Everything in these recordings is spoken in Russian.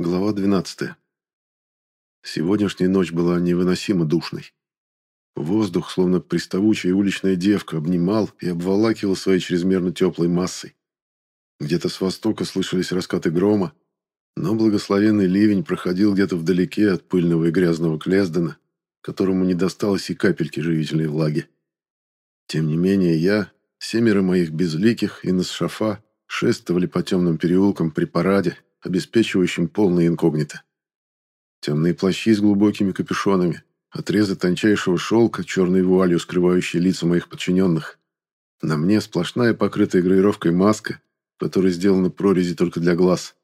Глава 12. Сегодняшняя ночь была невыносимо душной. Воздух, словно приставучая уличная девка, обнимал и обволакивал своей чрезмерно теплой массой. Где-то с востока слышались раскаты грома, но благословенный ливень проходил где-то вдалеке от пыльного и грязного Клездена, которому не досталось и капельки живительной влаги. Тем не менее я, семеро моих безликих и Насшафа шествовали по темным переулкам при параде, обеспечивающим полное инкогнито. Темные плащи с глубокими капюшонами, отрезы тончайшего шелка, черной вуалью, скрывающие лица моих подчиненных. На мне сплошная покрытая гравировкой маска, которая сделана прорези только для глаз.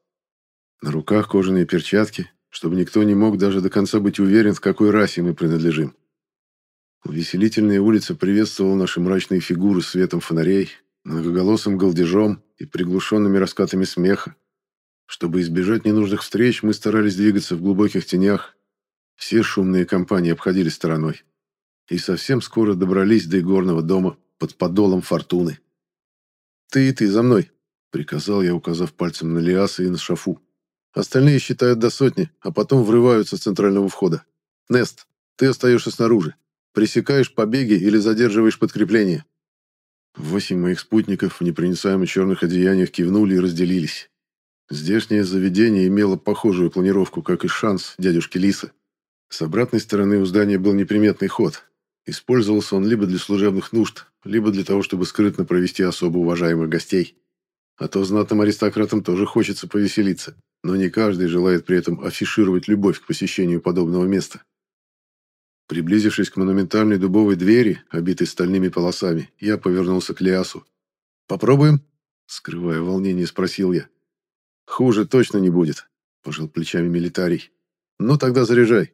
На руках кожаные перчатки, чтобы никто не мог даже до конца быть уверен, в какой расе мы принадлежим. Увеселительная улица приветствовала наши мрачные фигуры светом фонарей, многоголосым галдежом и приглушенными раскатами смеха, чтобы избежать ненужных встреч, мы старались двигаться в глубоких тенях. Все шумные компании обходили стороной. И совсем скоро добрались до игорного дома под подолом фортуны. «Ты и ты за мной», — приказал я, указав пальцем на Лиаса и на Шафу. «Остальные считают до сотни, а потом врываются с центрального входа. Нест, ты остаешься снаружи. Пресекаешь побеги или задерживаешь подкрепление». Восемь моих спутников в непроницаемо черных одеяниях кивнули и разделились. Здешнее заведение имело похожую планировку, как и шанс дядюшки Лиса. С обратной стороны у здания был неприметный ход. Использовался он либо для служебных нужд, либо для того, чтобы скрытно провести особо уважаемых гостей. А то знатным аристократам тоже хочется повеселиться, но не каждый желает при этом афишировать любовь к посещению подобного места. Приблизившись к монументальной дубовой двери, обитой стальными полосами, я повернулся к Лиасу. «Попробуем?» Скрывая волнение, спросил я. «Хуже точно не будет», – пожал плечами милитарий. «Ну тогда заряжай».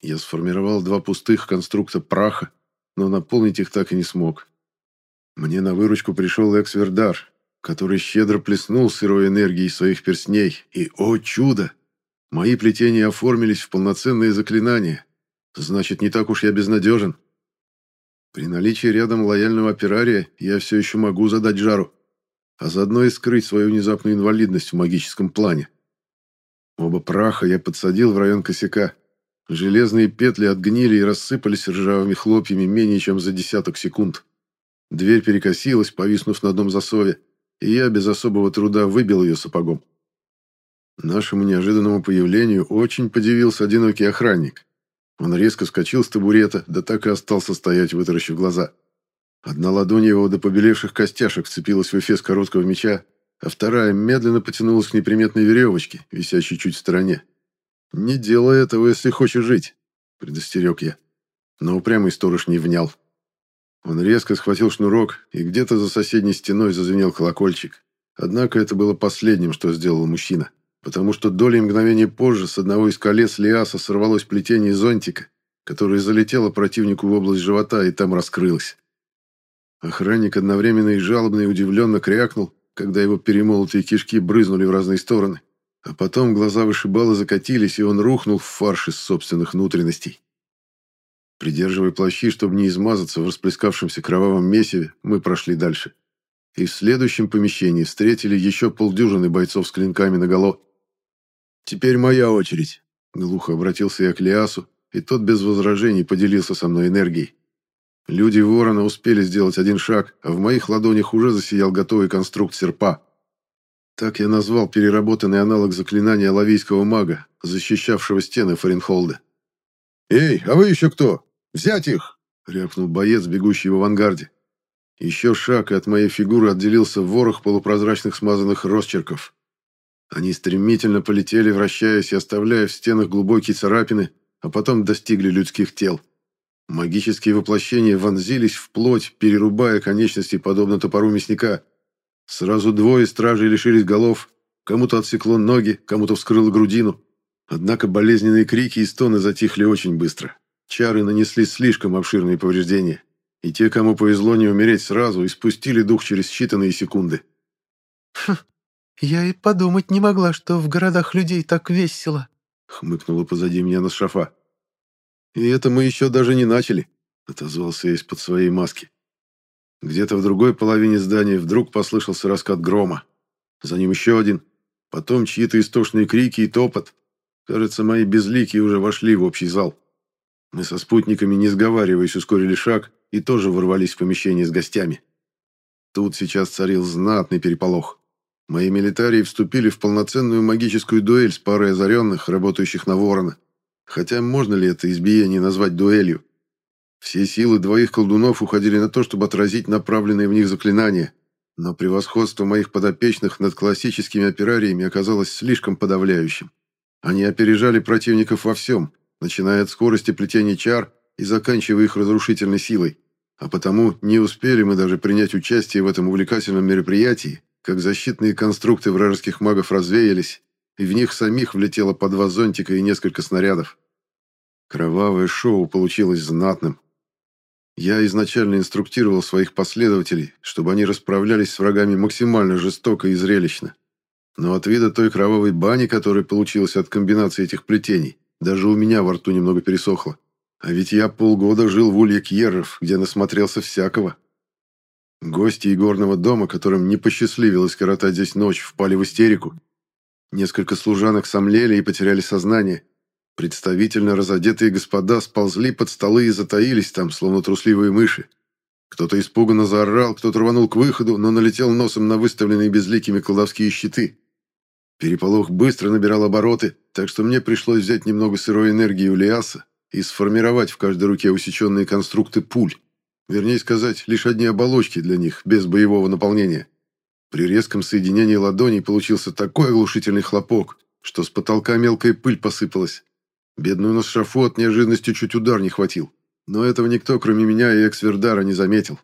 Я сформировал два пустых конструкта праха, но наполнить их так и не смог. Мне на выручку пришел Экс-Вердар, который щедро плеснул сырой энергией своих перстней, и, о чудо, мои плетения оформились в полноценные заклинания. Значит, не так уж я безнадежен. При наличии рядом лояльного оперария я все еще могу задать жару а заодно и скрыть свою внезапную инвалидность в магическом плане. Оба праха я подсадил в район косяка. Железные петли отгнили и рассыпались ржавыми хлопьями менее чем за десяток секунд. Дверь перекосилась, повиснув на одном засове, и я без особого труда выбил ее сапогом. Нашему неожиданному появлению очень подивился одинокий охранник. Он резко скочил с табурета, да так и остался стоять, вытаращив глаза. Одна ладонь его до побелевших костяшек вцепилась в эфес короткого меча, а вторая медленно потянулась к неприметной веревочке, висящей чуть в стороне. «Не делай этого, если хочешь жить», — предостерег я. Но упрямый сторож не внял. Он резко схватил шнурок, и где-то за соседней стеной зазвенел колокольчик. Однако это было последним, что сделал мужчина, потому что долей мгновения позже с одного из колес Лиаса сорвалось плетение зонтика, которое залетело противнику в область живота и там раскрылось. Охранник одновременно и жалобно и удивленно крякнул, когда его перемолотые кишки брызнули в разные стороны. А потом глаза вышибала закатились, и он рухнул в фарш из собственных внутренностей. Придерживая плащи, чтобы не измазаться в расплескавшемся кровавом месиве, мы прошли дальше. И в следующем помещении встретили еще полдюжины бойцов с клинками наголо. «Теперь моя очередь», — глухо обратился я к Лиасу, и тот без возражений поделился со мной энергией. Люди ворона успели сделать один шаг, а в моих ладонях уже засиял готовый конструкт серпа. Так я назвал переработанный аналог заклинания лавийского мага, защищавшего стены Фаренхолда. «Эй, а вы еще кто? Взять их!» — рявкнул боец, бегущий в авангарде. Еще шаг, и от моей фигуры отделился ворох полупрозрачных смазанных росчерков. Они стремительно полетели, вращаясь и оставляя в стенах глубокие царапины, а потом достигли людских тел. Магические воплощения вонзились в плоть, перерубая конечности, подобно топору мясника. Сразу двое стражей лишились голов, кому-то отсекло ноги, кому-то вскрыло грудину. Однако болезненные крики и стоны затихли очень быстро. Чары нанесли слишком обширные повреждения, и те, кому повезло не умереть сразу, испустили дух через считанные секунды. «Хм, я и подумать не могла, что в городах людей так весело», — хмыкнула позади меня на шафа. «И это мы еще даже не начали», — отозвался я из-под своей маски. Где-то в другой половине здания вдруг послышался раскат грома. За ним еще один. Потом чьи-то истошные крики и топот. Кажется, мои безликие уже вошли в общий зал. Мы со спутниками, не сговариваясь, ускорили шаг и тоже ворвались в помещение с гостями. Тут сейчас царил знатный переполох. Мои милитарии вступили в полноценную магическую дуэль с парой озаренных, работающих на ворона. Хотя можно ли это избиение назвать дуэлью? Все силы двоих колдунов уходили на то, чтобы отразить направленные в них заклинания. Но превосходство моих подопечных над классическими операриями оказалось слишком подавляющим. Они опережали противников во всем, начиная от скорости плетения чар и заканчивая их разрушительной силой. А потому не успели мы даже принять участие в этом увлекательном мероприятии, как защитные конструкты вражеских магов развеялись, и в них самих влетело по два зонтика и несколько снарядов. Кровавое шоу получилось знатным. Я изначально инструктировал своих последователей, чтобы они расправлялись с врагами максимально жестоко и зрелищно. Но от вида той кровавой бани, которая получилась от комбинации этих плетений, даже у меня во рту немного пересохло. А ведь я полгода жил в улье Кьерров, где насмотрелся всякого. Гости игорного дома, которым не посчастливилось коротать здесь ночь, впали в истерику. Несколько служанок сомлели и потеряли сознание. Представительно разодетые господа сползли под столы и затаились там, словно трусливые мыши. Кто-то испуганно заорал, кто-то рванул к выходу, но налетел носом на выставленные безликими колдовские щиты. Переполох быстро набирал обороты, так что мне пришлось взять немного сырой энергии у Лиаса и сформировать в каждой руке усеченные конструкты пуль. Вернее сказать, лишь одни оболочки для них, без боевого наполнения. При резком соединении ладоней получился такой оглушительный хлопок, что с потолка мелкая пыль посыпалась. Бедную Насшафу от неожиданности чуть удар не хватил. Но этого никто, кроме меня и экс-вердара, не заметил.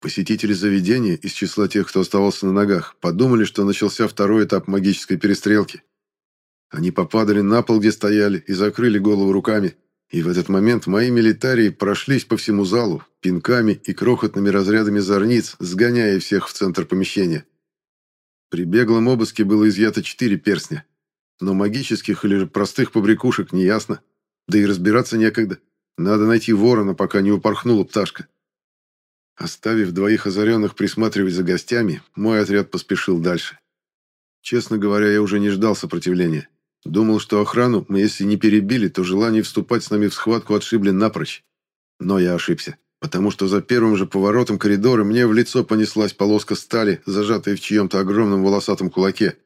Посетители заведения из числа тех, кто оставался на ногах, подумали, что начался второй этап магической перестрелки. Они попадали на пол, где стояли, и закрыли голову руками. И в этот момент мои милитарии прошлись по всему залу, пинками и крохотными разрядами зорниц, сгоняя всех в центр помещения. При беглом обыске было изъято четыре перстня. Но магических или же простых побрякушек неясно. Да и разбираться некогда. Надо найти ворона, пока не упорхнула пташка. Оставив двоих озаренных присматривать за гостями, мой отряд поспешил дальше. Честно говоря, я уже не ждал сопротивления. Думал, что охрану мы, если не перебили, то желание вступать с нами в схватку отшибли напрочь. Но я ошибся, потому что за первым же поворотом коридора мне в лицо понеслась полоска стали, зажатая в чьем-то огромном волосатом кулаке.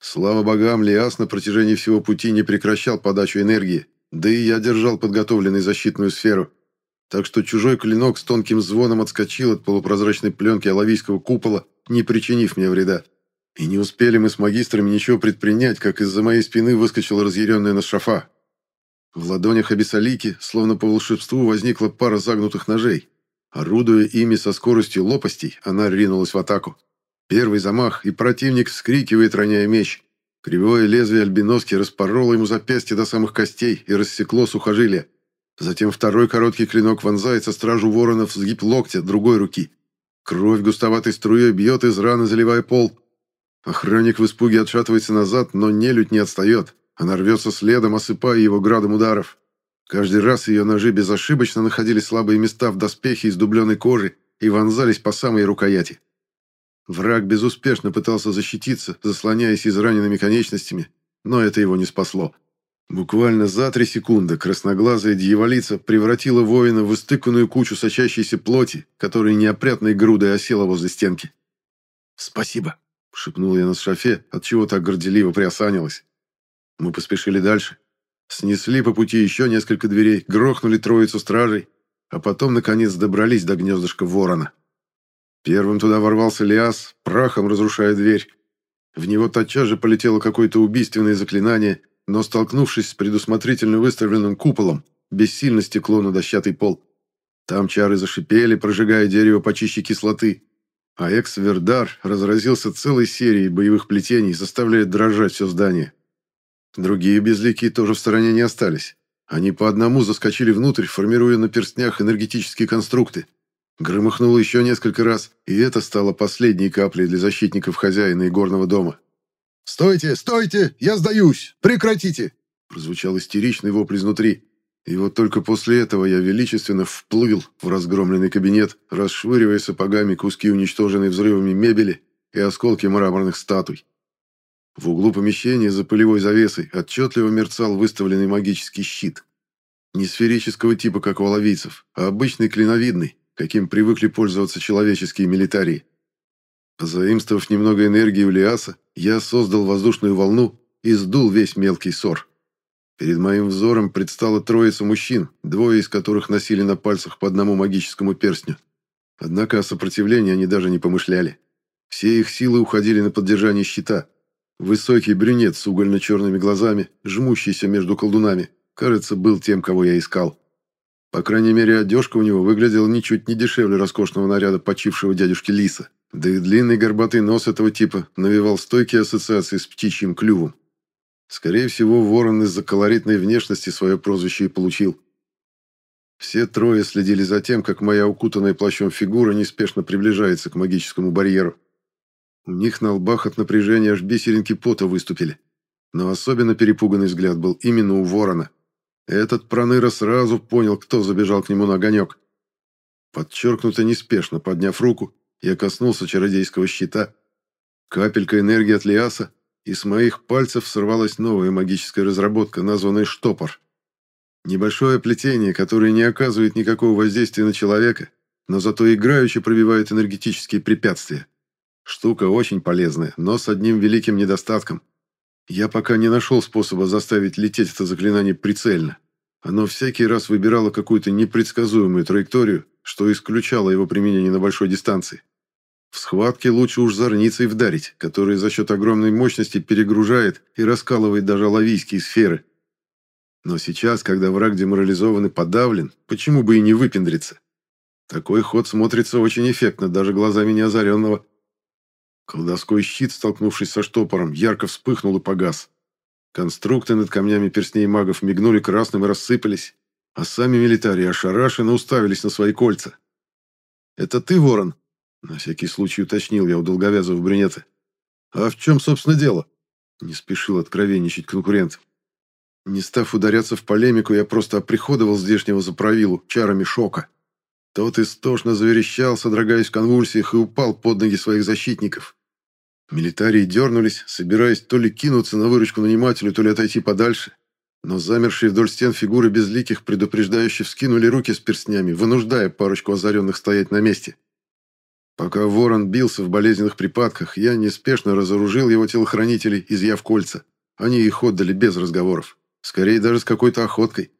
Слава богам, Лиас на протяжении всего пути не прекращал подачу энергии, да и я держал подготовленную защитную сферу – так что чужой клинок с тонким звоном отскочил от полупрозрачной пленки алавийского купола, не причинив мне вреда. И не успели мы с магистрами ничего предпринять, как из-за моей спины выскочила разъяренная Нашафа. В ладонях Абисалики, словно по волшебству, возникла пара загнутых ножей. Орудуя ими со скоростью лопастей, она ринулась в атаку. Первый замах, и противник вскрикивает, роняя меч. Кривое лезвие альбиноски распороло ему запястье до самых костей и рассекло сухожилие. Затем второй короткий клинок вонзается стражу воронов в сгиб локтя другой руки. Кровь густоватой струей бьет из раны, заливая пол. Охранник в испуге отшатывается назад, но нелюдь не отстает. Она рвется следом, осыпая его градом ударов. Каждый раз ее ножи безошибочно находили слабые места в доспехе из дубленой кожи и вонзались по самой рукояти. Враг безуспешно пытался защититься, заслоняясь израненными конечностями, но это его не спасло. Буквально за три секунды красноглазая дьяволица превратила воина в истыканную кучу сочащейся плоти, которая неопрятной грудой осела возле стенки. «Спасибо», — шепнул я на шафе, отчего так горделиво приосанилась. Мы поспешили дальше. Снесли по пути еще несколько дверей, грохнули троицу стражей, а потом, наконец, добрались до гнездышка ворона. Первым туда ворвался Лиас, прахом разрушая дверь. В него тотчас же полетело какое-то убийственное заклинание — но, столкнувшись с предусмотрительно выставленным куполом, бессильно стекло на дощатый пол. Там чары зашипели, прожигая дерево почище кислоты, а экс-вердар разразился целой серией боевых плетений, заставляя дрожать все здание. Другие безликие тоже в стороне не остались. Они по одному заскочили внутрь, формируя на перстнях энергетические конструкты. Громыхнуло еще несколько раз, и это стало последней каплей для защитников хозяина и горного дома. «Стойте! Стойте! Я сдаюсь! Прекратите!» Прозвучал истеричный вопль изнутри. И вот только после этого я величественно вплыл в разгромленный кабинет, расшвыривая сапогами куски уничтоженной взрывами мебели и осколки мраморных статуй. В углу помещения за пылевой завесой отчетливо мерцал выставленный магический щит. Не сферического типа, как у ловийцев, а обычный клиновидный, каким привыкли пользоваться человеческие милитарии. Позаимствовав немного энергии у Лиаса, я создал воздушную волну и сдул весь мелкий ссор. Перед моим взором предстала троица мужчин, двое из которых носили на пальцах по одному магическому перстню. Однако о сопротивлении они даже не помышляли. Все их силы уходили на поддержание щита. Высокий брюнет с угольно-черными глазами, жмущийся между колдунами, кажется, был тем, кого я искал. По крайней мере, одежка у него выглядела ничуть не дешевле роскошного наряда почившего дядюшки Лиса. Да и длинный горбатый нос этого типа навевал стойкие ассоциации с птичьим клювом. Скорее всего, ворон из-за колоритной внешности свое прозвище и получил. Все трое следили за тем, как моя укутанная плащом фигура неспешно приближается к магическому барьеру. У них на лбах от напряжения аж бисеринки пота выступили. Но особенно перепуганный взгляд был именно у ворона. Этот проныра сразу понял, кто забежал к нему на огонек. Подчеркнуто неспешно, подняв руку, я коснулся чародейского щита. Капелька энергии от Лиаса, и с моих пальцев сорвалась новая магическая разработка, названная «Штопор». Небольшое плетение, которое не оказывает никакого воздействия на человека, но зато играюще пробивает энергетические препятствия. Штука очень полезная, но с одним великим недостатком. Я пока не нашел способа заставить лететь это заклинание прицельно. Оно всякий раз выбирало какую-то непредсказуемую траекторию, что исключало его применение на большой дистанции. В схватке лучше уж зорницей вдарить, которая за счет огромной мощности перегружает и раскалывает даже лавийские сферы. Но сейчас, когда враг деморализован и подавлен, почему бы и не выпендриться? Такой ход смотрится очень эффектно, даже глазами неозаренного. Колдовской щит, столкнувшись со штопором, ярко вспыхнул и погас. Конструкты над камнями перстней магов мигнули красным и рассыпались, а сами милитарии ошарашенно уставились на свои кольца. «Это ты, Ворон?» На всякий случай уточнил я у долговязого брюнета. «А в чем, собственно, дело?» Не спешил откровенничать конкурент. Не став ударяться в полемику, я просто оприходовал здешнего заправилу чарами шока. Тот истошно заверещал, содрогаясь в конвульсиях, и упал под ноги своих защитников. Милитарии дернулись, собираясь то ли кинуться на выручку нанимателю, то ли отойти подальше. Но замершие вдоль стен фигуры безликих предупреждающе вскинули руки с перстнями, вынуждая парочку озаренных стоять на месте. Пока ворон бился в болезненных припадках, я неспешно разоружил его телохранителей, изъяв кольца. Они их отдали без разговоров. Скорее, даже с какой-то охоткой.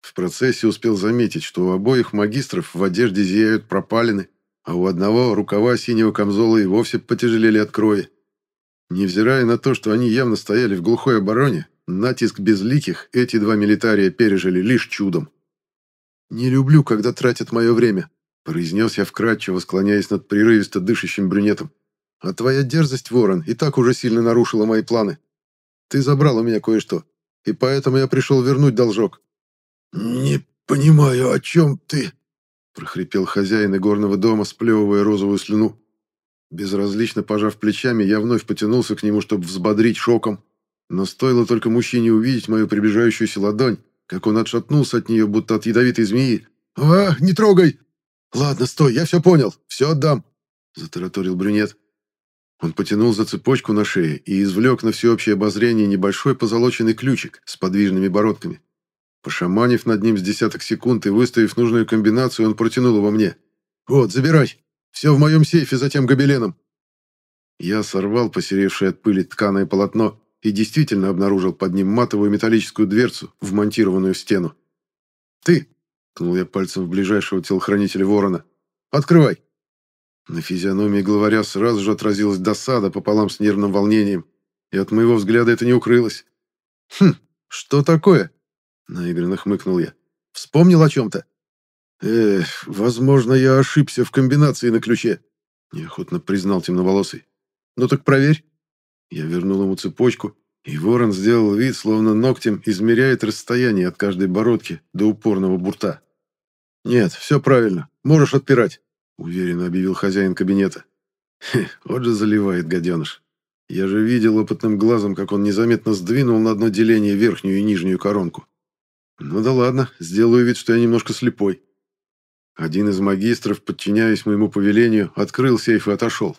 В процессе успел заметить, что у обоих магистров в одежде зияют пропалины, а у одного рукава синего камзола и вовсе потяжелели от крови. Невзирая на то, что они явно стояли в глухой обороне, натиск безликих эти два милитария пережили лишь чудом. «Не люблю, когда тратят мое время», произнес я вкратчиво, склоняясь над прерывисто дышащим брюнетом. «А твоя дерзость, Ворон, и так уже сильно нарушила мои планы. Ты забрал у меня кое-что, и поэтому я пришел вернуть должок». «Не понимаю, о чем ты?» прохрипел хозяин игорного дома, сплевывая розовую слюну. Безразлично пожав плечами, я вновь потянулся к нему, чтобы взбодрить шоком. Но стоило только мужчине увидеть мою приближающуюся ладонь, как он отшатнулся от нее, будто от ядовитой змеи. «А, не трогай!» «Ладно, стой, я все понял, все отдам», — затараторил брюнет. Он потянул за цепочку на шее и извлек на всеобщее обозрение небольшой позолоченный ключик с подвижными бородками. Пошаманив над ним с десяток секунд и выставив нужную комбинацию, он протянул его мне. «Вот, забирай. Все в моем сейфе за тем гобеленом». Я сорвал посеревшее от пыли тканое полотно и действительно обнаружил под ним матовую металлическую дверцу, вмонтированную в стену. «Ты!» Ткнул я пальцем в ближайшего телохранителя ворона. «Открывай!» На физиономии главаря сразу же отразилась досада пополам с нервным волнением, и от моего взгляда это не укрылось. «Хм, что такое?» Наигранно хмыкнул я. «Вспомнил о чем-то?» «Эх, возможно, я ошибся в комбинации на ключе», неохотно признал темноволосый. «Ну так проверь». Я вернул ему цепочку, и ворон сделал вид, словно ногтем измеряет расстояние от каждой бородки до упорного бурта. «Нет, все правильно. Можешь отпирать», — уверенно объявил хозяин кабинета. Вот же заливает гаденыш. Я же видел опытным глазом, как он незаметно сдвинул на одно деление верхнюю и нижнюю коронку. Ну да ладно, сделаю вид, что я немножко слепой. Один из магистров, подчиняясь моему повелению, открыл сейф и отошел.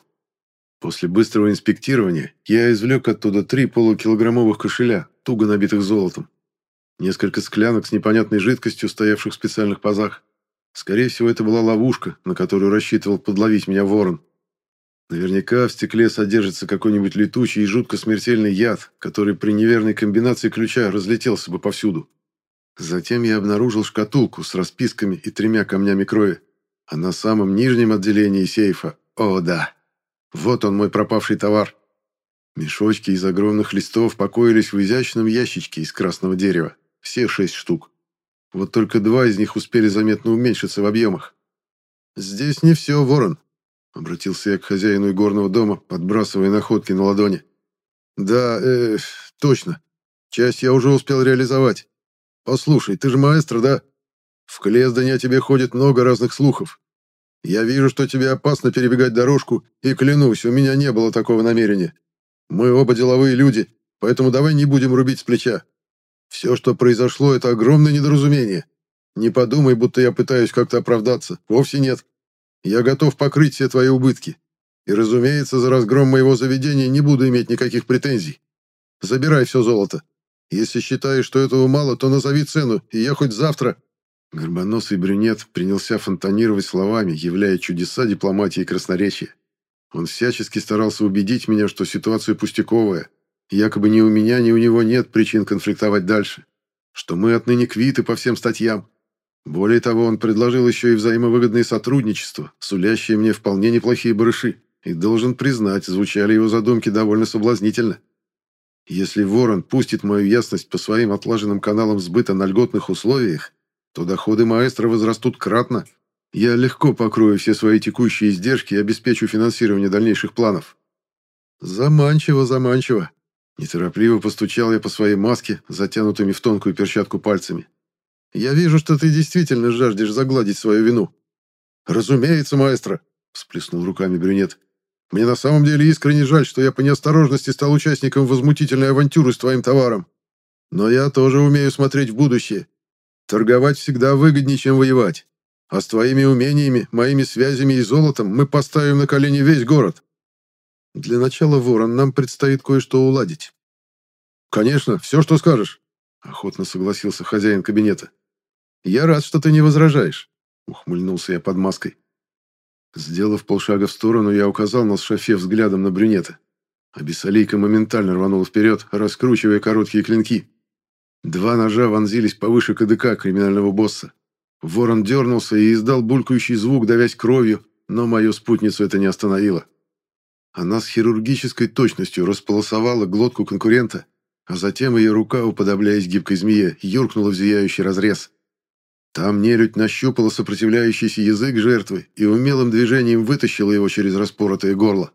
После быстрого инспектирования я извлек оттуда три полукилограммовых кошеля, туго набитых золотом. Несколько склянок с непонятной жидкостью, стоявших в специальных пазах. Скорее всего, это была ловушка, на которую рассчитывал подловить меня ворон. Наверняка в стекле содержится какой-нибудь летучий и жутко смертельный яд, который при неверной комбинации ключа разлетелся бы повсюду. Затем я обнаружил шкатулку с расписками и тремя камнями крови. А на самом нижнем отделении сейфа, о да, вот он мой пропавший товар. Мешочки из огромных листов покоились в изящном ящичке из красного дерева, все шесть штук. Вот только два из них успели заметно уменьшиться в объемах. «Здесь не все, ворон», — обратился я к хозяину игорного дома, подбрасывая находки на ладони. «Да, э, точно. Часть я уже успел реализовать. Послушай, ты же маэстро, да? В Клездане о тебе ходит много разных слухов. Я вижу, что тебе опасно перебегать дорожку, и клянусь, у меня не было такого намерения. Мы оба деловые люди, поэтому давай не будем рубить с плеча. Все, что произошло, это огромное недоразумение. Не подумай, будто я пытаюсь как-то оправдаться. Вовсе нет. Я готов покрыть все твои убытки. И, разумеется, за разгром моего заведения не буду иметь никаких претензий. Забирай все золото. Если считаешь, что этого мало, то назови цену, и я хоть завтра...» Горбоносый брюнет принялся фонтанировать словами, являя чудеса дипломатии и красноречия. Он всячески старался убедить меня, что ситуация пустяковая, якобы ни у меня, ни у него нет причин конфликтовать дальше, что мы отныне квиты по всем статьям. Более того, он предложил еще и взаимовыгодное сотрудничество, сулящее мне вполне неплохие барыши, и должен признать, звучали его задумки довольно соблазнительно. Если Ворон пустит мою ясность по своим отлаженным каналам сбыта на льготных условиях, то доходы маэстро возрастут кратно. Я легко покрою все свои текущие издержки и обеспечу финансирование дальнейших планов. Заманчиво, заманчиво. Неторопливо постучал я по своей маске, затянутыми в тонкую перчатку пальцами. Я вижу, что ты действительно жаждешь загладить свою вину. Разумеется, маэстро, всплеснул руками брюнет. Мне на самом деле искренне жаль, что я по неосторожности стал участником возмутительной авантюры с твоим товаром. Но я тоже умею смотреть в будущее. Торговать всегда выгоднее, чем воевать. А с твоими умениями, моими связями и золотом мы поставим на колени весь город. Для начала, Ворон, нам предстоит кое-что уладить. Конечно, все, что скажешь, охотно согласился хозяин кабинета. Я рад, что ты не возражаешь, ухмыльнулся я под маской. Сделав полшага в сторону, я указал на шафе взглядом на брюнета. А бессолейка моментально рванула вперед, раскручивая короткие клинки. Два ножа вонзились повыше КДК криминального босса. Ворон дернулся и издал булькающий звук, давясь кровью, но мою спутницу это не остановило. Она с хирургической точностью располосовала глотку конкурента, а затем ее рука, уподобляясь гибкой змее, юркнула в зияющий разрез. Там нелюдь нащупала сопротивляющийся язык жертвы и умелым движением вытащила его через распоротое горло.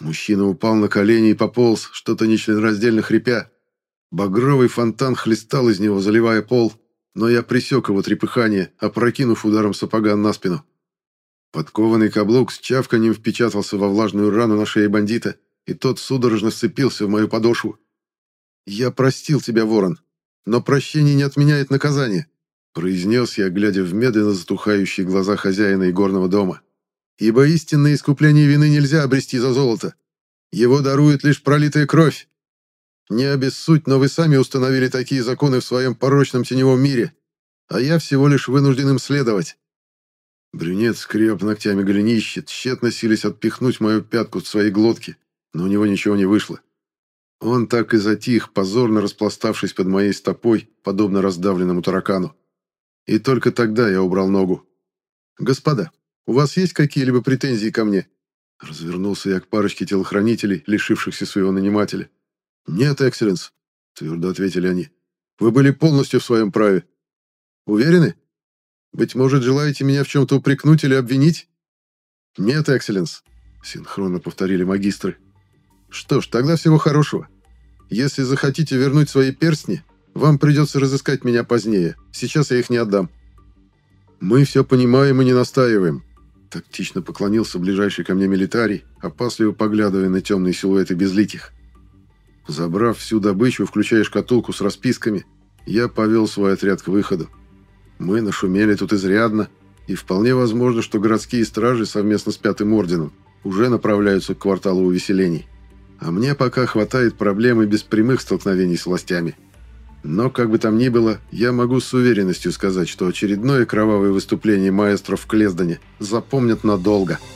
Мужчина упал на колени и пополз, что-то нечленораздельно хрипя. Багровый фонтан хлестал из него, заливая пол, но я присек его трепыхание, опрокинув ударом сапога на спину. Подкованный каблук с чавканием впечатался во влажную рану на шее бандита, и тот судорожно сцепился в мою подошву. «Я простил тебя, ворон, но прощение не отменяет наказание произнес я, глядя в медленно затухающие глаза хозяина игорного дома. «Ибо истинное искупление вины нельзя обрести за золото. Его дарует лишь пролитая кровь. Не обессудь, но вы сами установили такие законы в своем порочном теневом мире, а я всего лишь вынужден им следовать». Брюнет скреб ногтями голенище, тщетно сились отпихнуть мою пятку с своей глотки, но у него ничего не вышло. Он так и затих, позорно распластавшись под моей стопой, подобно раздавленному таракану. И только тогда я убрал ногу. «Господа, у вас есть какие-либо претензии ко мне?» Развернулся я к парочке телохранителей, лишившихся своего нанимателя. «Нет, экселленс», — твердо ответили они. «Вы были полностью в своем праве. Уверены? Быть может, желаете меня в чем-то упрекнуть или обвинить?» «Нет, экселленс», — синхронно повторили магистры. «Что ж, тогда всего хорошего. Если захотите вернуть свои перстни, вам придется разыскать меня позднее. Сейчас я их не отдам». «Мы все понимаем и не настаиваем», — тактично поклонился ближайший ко мне милитарий, опасливо поглядывая на темные силуэты безликих. Забрав всю добычу, включая шкатулку с расписками, я повел свой отряд к выходу. Мы нашумели тут изрядно, и вполне возможно, что городские стражи совместно с Пятым Орденом уже направляются к кварталу увеселений. А мне пока хватает проблем и без прямых столкновений с властями. Но, как бы там ни было, я могу с уверенностью сказать, что очередное кровавое выступление маэстро в Клездане запомнят надолго –